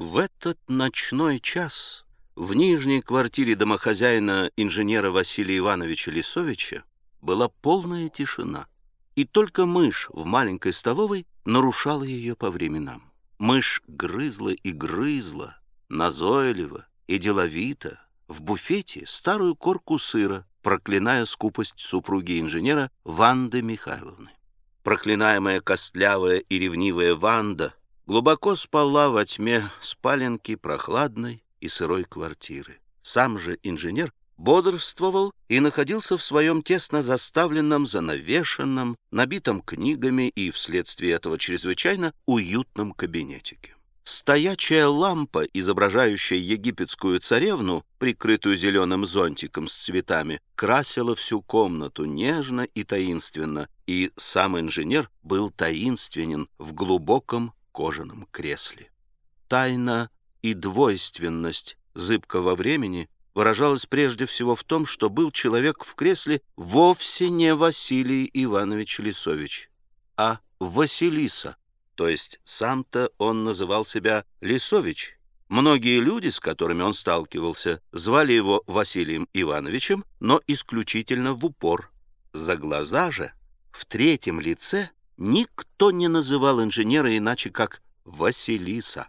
В этот ночной час в нижней квартире домохозяина инженера Василия Ивановича Лисовича была полная тишина, и только мышь в маленькой столовой нарушала ее по временам. Мышь грызла и грызла, назойливо и деловито, в буфете старую корку сыра, проклиная скупость супруги инженера Ванды Михайловны. Проклинаемая костлявая и ревнивая Ванда глубоко спала во тьме спаленки прохладной и сырой квартиры. Сам же инженер бодрствовал и находился в своем тесно заставленном, занавешенном, набитом книгами и, вследствие этого чрезвычайно, уютном кабинетике. Стоячая лампа, изображающая египетскую царевну, прикрытую зеленым зонтиком с цветами, красила всю комнату нежно и таинственно, и сам инженер был таинственен в глубоком кожаном кресле. Тайна и двойственность зыбкого времени выражалась прежде всего в том, что был человек в кресле вовсе не Василий Иванович Лисович, а Василиса, то есть сам-то он называл себя Лисович. Многие люди, с которыми он сталкивался, звали его Василием Ивановичем, но исключительно в упор. За глаза же, в третьем лице, никто не называл инженера иначе, как Василиса.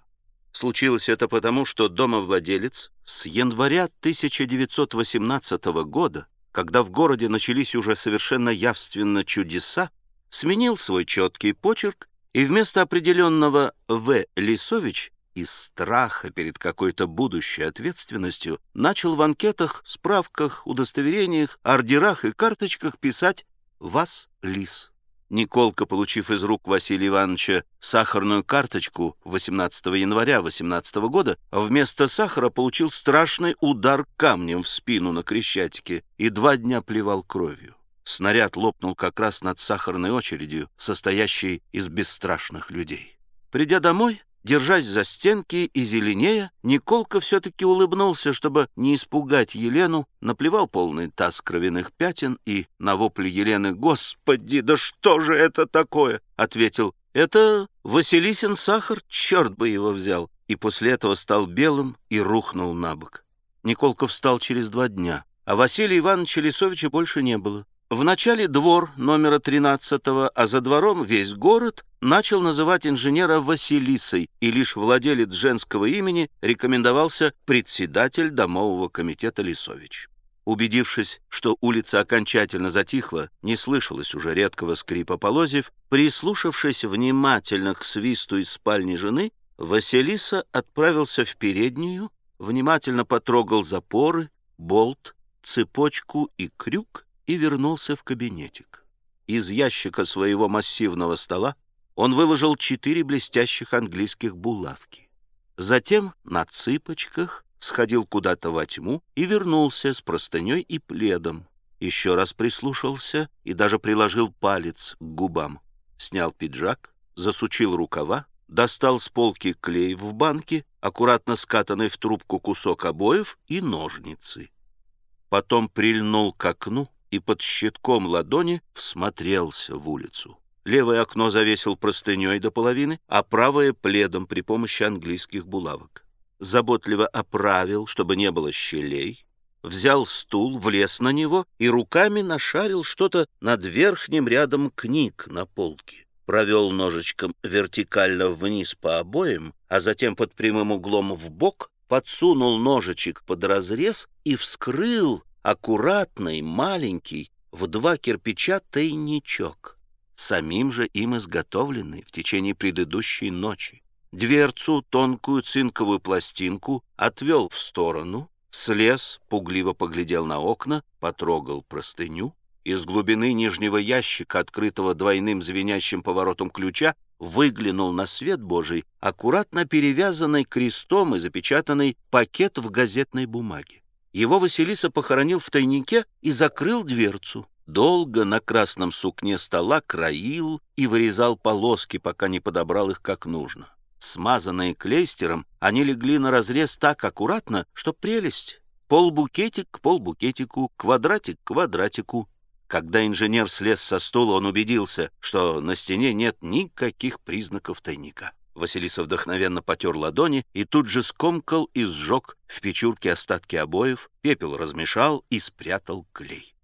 Случилось это потому, что домовладелец с января 1918 года, когда в городе начались уже совершенно явственно чудеса, сменил свой четкий почерк и вместо определенного «В. Лисович» из страха перед какой-то будущей ответственностью начал в анкетах, справках, удостоверениях, ордерах и карточках писать «Вас, Лис». Николка, получив из рук Василия Ивановича сахарную карточку 18 января 18 года, вместо сахара получил страшный удар камнем в спину на Крещатике и два дня плевал кровью. Снаряд лопнул как раз над сахарной очередью, состоящей из бесстрашных людей. Придя домой, Держась за стенки и зеленея, Николка все-таки улыбнулся, чтобы не испугать Елену, наплевал полный таз кровяных пятен и на вопли Елены «Господи, да что же это такое?» ответил «Это Василисин сахар, черт бы его взял!» и после этого стал белым и рухнул на бок. Николка встал через два дня, а Василия Ивановича Лисовича больше не было. В начале двор номера 13 а за двором весь город начал называть инженера Василисой, и лишь владелец женского имени рекомендовался председатель домового комитета Лисович. Убедившись, что улица окончательно затихла, не слышалось уже редкого скрипа полозьев, прислушавшись внимательно к свисту из спальни жены, Василиса отправился в переднюю, внимательно потрогал запоры, болт, цепочку и крюк, и вернулся в кабинетик. Из ящика своего массивного стола он выложил четыре блестящих английских булавки. Затем на цыпочках сходил куда-то во тьму и вернулся с простыней и пледом. Еще раз прислушался и даже приложил палец к губам. Снял пиджак, засучил рукава, достал с полки клей в банке, аккуратно скатанный в трубку кусок обоев и ножницы. Потом прильнул к окну, и под щитком ладони всмотрелся в улицу. Левое окно завесил простыней до половины, а правое — пледом при помощи английских булавок. Заботливо оправил, чтобы не было щелей, взял стул, влез на него и руками нашарил что-то над верхним рядом книг на полке. Провел ножичком вертикально вниз по обоям, а затем под прямым углом в бок подсунул ножичек под разрез и вскрыл аккуратный, маленький, в два кирпича тайничок, самим же им изготовленный в течение предыдущей ночи. Дверцу, тонкую цинковую пластинку, отвел в сторону, слез, пугливо поглядел на окна, потрогал простыню. Из глубины нижнего ящика, открытого двойным звенящим поворотом ключа, выглянул на свет Божий аккуратно перевязанный крестом и запечатанный пакет в газетной бумаге. Его Василиса похоронил в тайнике и закрыл дверцу. Долго на красном сукне стола краил и вырезал полоски, пока не подобрал их как нужно. Смазанные клейстером, они легли на разрез так аккуратно, что прелесть. Полбукетик к полбукетику, квадратик к квадратику. Когда инженер слез со стула, он убедился, что на стене нет никаких признаков тайника. Василиса вдохновенно потер ладони и тут же скомкал и сжег в печурке остатки обоев, пепел размешал и спрятал клей.